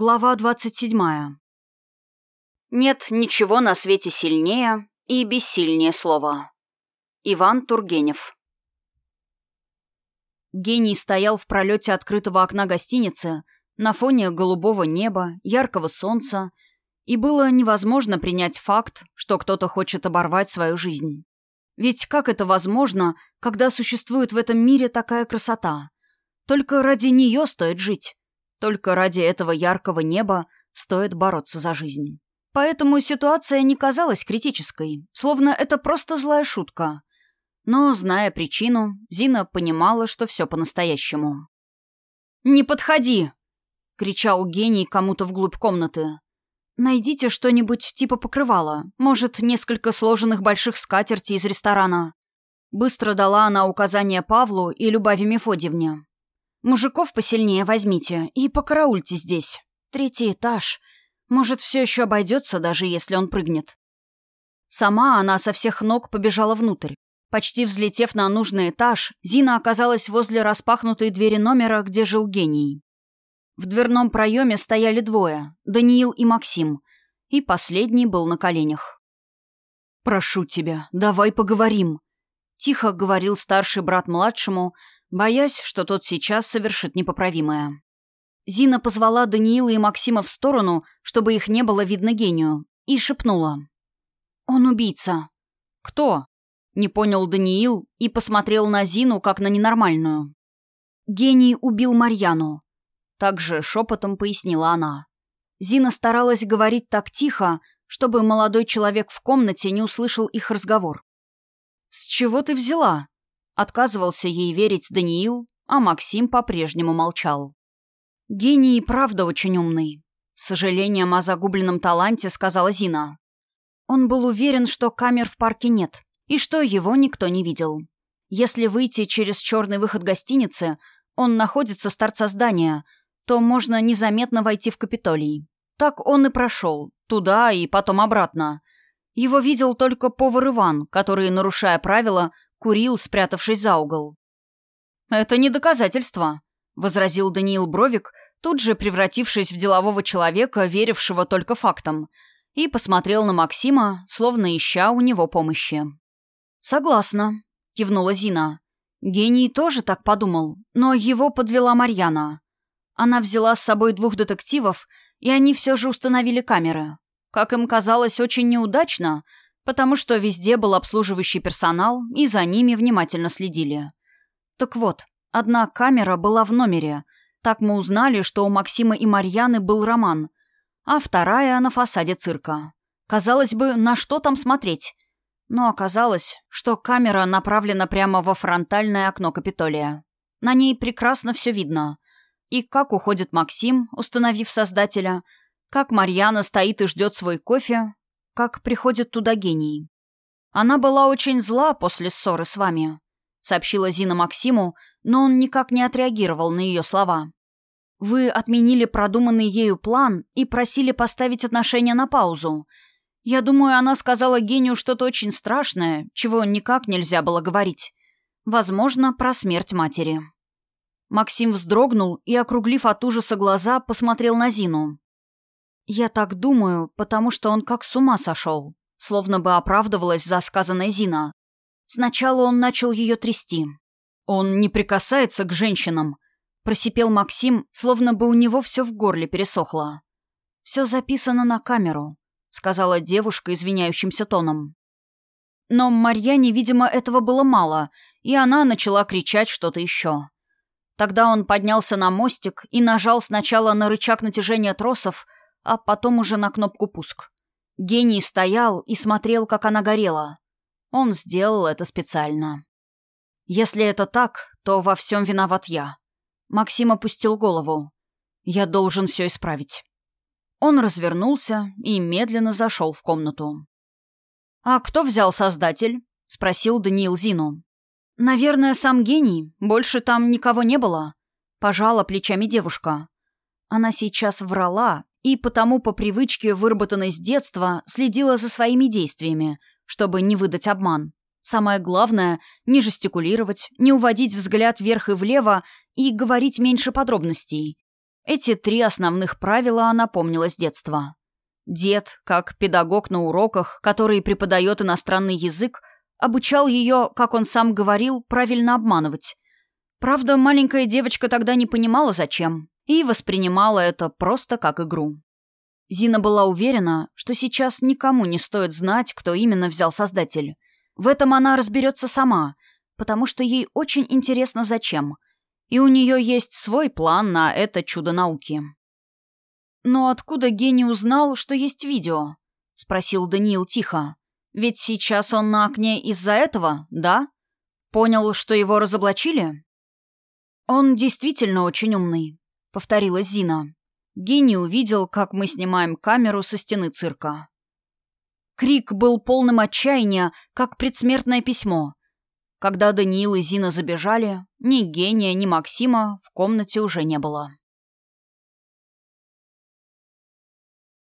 Глава 27. Нет ничего на свете сильнее и бессильнее слова. Иван Тургенев. Гений стоял в пролете открытого окна гостиницы на фоне голубого неба, яркого солнца, и было невозможно принять факт, что кто-то хочет оборвать свою жизнь. Ведь как это возможно, когда существует в этом мире такая красота? Только ради нее стоит жить. Только ради этого яркого неба стоит бороться за жизнь. Поэтому ситуация не казалась критической, словно это просто злая шутка. Но, зная причину, Зина понимала, что все по-настоящему. «Не подходи!» — кричал гений кому-то вглубь комнаты. «Найдите что-нибудь типа покрывала, может, несколько сложенных больших скатертей из ресторана». Быстро дала она указание Павлу и Любави Мефодьевне. Мужиков посильнее возьмите и покараульте здесь. Третий этаж. Может, все еще обойдется, даже если он прыгнет. Сама она со всех ног побежала внутрь. Почти взлетев на нужный этаж, Зина оказалась возле распахнутой двери номера, где жил гений. В дверном проеме стояли двое — Даниил и Максим, и последний был на коленях. «Прошу тебя, давай поговорим», — тихо говорил старший брат младшему — боясь, что тот сейчас совершит непоправимое. Зина позвала Даниила и Максима в сторону, чтобы их не было видно гению, и шепнула. «Он убийца». «Кто?» — не понял Даниил и посмотрел на Зину, как на ненормальную. «Гений убил Марьяну», — также шепотом пояснила она. Зина старалась говорить так тихо, чтобы молодой человек в комнате не услышал их разговор. «С чего ты взяла?» Отказывался ей верить Даниил, а Максим по-прежнему молчал. «Гений правда очень умный», — с сожалением о загубленном таланте сказала Зина. Он был уверен, что камер в парке нет, и что его никто не видел. Если выйти через черный выход гостиницы, он находится с торца здания, то можно незаметно войти в Капитолий. Так он и прошел, туда и потом обратно. Его видел только повар Иван, который, нарушая правила, курил, спрятавшись за угол. «Это не доказательство», — возразил Даниил Бровик, тут же превратившись в делового человека, верившего только фактам, и посмотрел на Максима, словно ища у него помощи. «Согласна», — кивнула Зина. Гений тоже так подумал, но его подвела Марьяна. Она взяла с собой двух детективов, и они все же установили камеры. Как им казалось, очень неудачно — потому что везде был обслуживающий персонал, и за ними внимательно следили. Так вот, одна камера была в номере. Так мы узнали, что у Максима и Марьяны был роман, а вторая на фасаде цирка. Казалось бы, на что там смотреть? Но оказалось, что камера направлена прямо во фронтальное окно Капитолия. На ней прекрасно все видно. И как уходит Максим, установив создателя, как Марьяна стоит и ждет свой кофе, как приходит туда гений. Она была очень зла после ссоры с вами», — сообщила Зина Максиму, но он никак не отреагировал на ее слова. «Вы отменили продуманный ею план и просили поставить отношения на паузу. Я думаю, она сказала гению что-то очень страшное, чего никак нельзя было говорить. Возможно, про смерть матери». Максим вздрогнул и, округлив от ужаса глаза, посмотрел на Зину. «Я так думаю, потому что он как с ума сошел», словно бы оправдывалась за сказанное Зина. Сначала он начал ее трясти. «Он не прикасается к женщинам», — просипел Максим, словно бы у него все в горле пересохло. «Все записано на камеру», — сказала девушка извиняющимся тоном. Но Марьяне, видимо, этого было мало, и она начала кричать что-то еще. Тогда он поднялся на мостик и нажал сначала на рычаг натяжения тросов, а потом уже на кнопку «Пуск». Гений стоял и смотрел, как она горела. Он сделал это специально. Если это так, то во всем виноват я. Максим опустил голову. Я должен все исправить. Он развернулся и медленно зашел в комнату. «А кто взял создатель?» — спросил Даниил Зину. «Наверное, сам гений. Больше там никого не было». Пожала плечами девушка. Она сейчас врала, и потому по привычке, выработанной с детства, следила за своими действиями, чтобы не выдать обман. Самое главное — не жестикулировать, не уводить взгляд вверх и влево и говорить меньше подробностей. Эти три основных правила она помнила с детства. Дед, как педагог на уроках, который преподает иностранный язык, обучал ее, как он сам говорил, правильно обманывать. Правда, маленькая девочка тогда не понимала, зачем, и воспринимала это просто как игру. Зина была уверена, что сейчас никому не стоит знать, кто именно взял создатель. В этом она разберется сама, потому что ей очень интересно зачем. И у нее есть свой план на это чудо науки. «Но откуда гений узнал, что есть видео?» — спросил Даниил тихо. «Ведь сейчас он на окне из-за этого, да? Понял, что его разоблачили?» «Он действительно очень умный», — повторила Зина. Гений увидел, как мы снимаем камеру со стены цирка. Крик был полным отчаяния, как предсмертное письмо. Когда Даниил и Зина забежали, ни гения, ни Максима в комнате уже не было.